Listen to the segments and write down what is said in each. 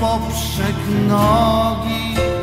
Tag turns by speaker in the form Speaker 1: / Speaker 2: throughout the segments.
Speaker 1: poprzek nogi.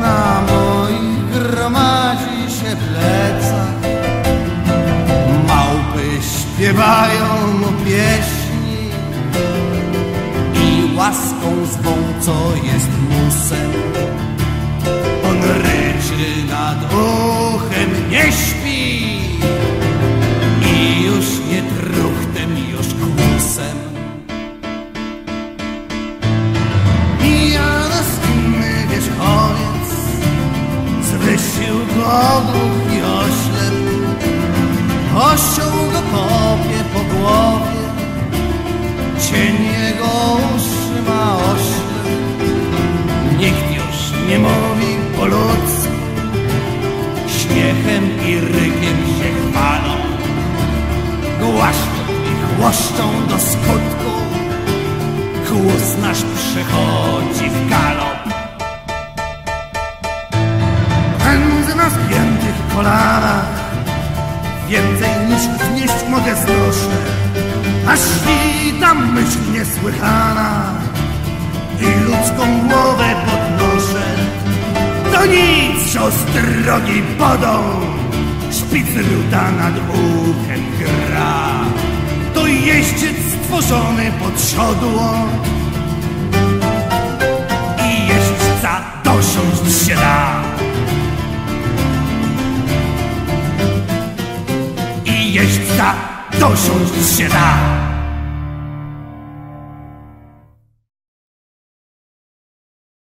Speaker 1: Na moich gromadzi się plecach Małpy śpiewają mu pieśni I łaską zwą, co jest musem. On ryczy nad uchem, nie śpi. Ogłuch i oślep. Osioł go kopie po głowie, cień jego ma oślep. Nikt już nie mówi po ludzku, śmiechem i rykiem się chwalą. Głaszczą i chłoszczą do skutku, kłus nasz przychodzi w galop. Więcej niż wnieść mogę znoszę, a świta myśl niesłychana i ludzką głowę podnoszę. To nic, siostry drogi wodą, szpicruta nad uchem gra. To jeździec stworzony pod siodło i jeźdźca dosiąść się da. I jeźdźca dosiąść się da.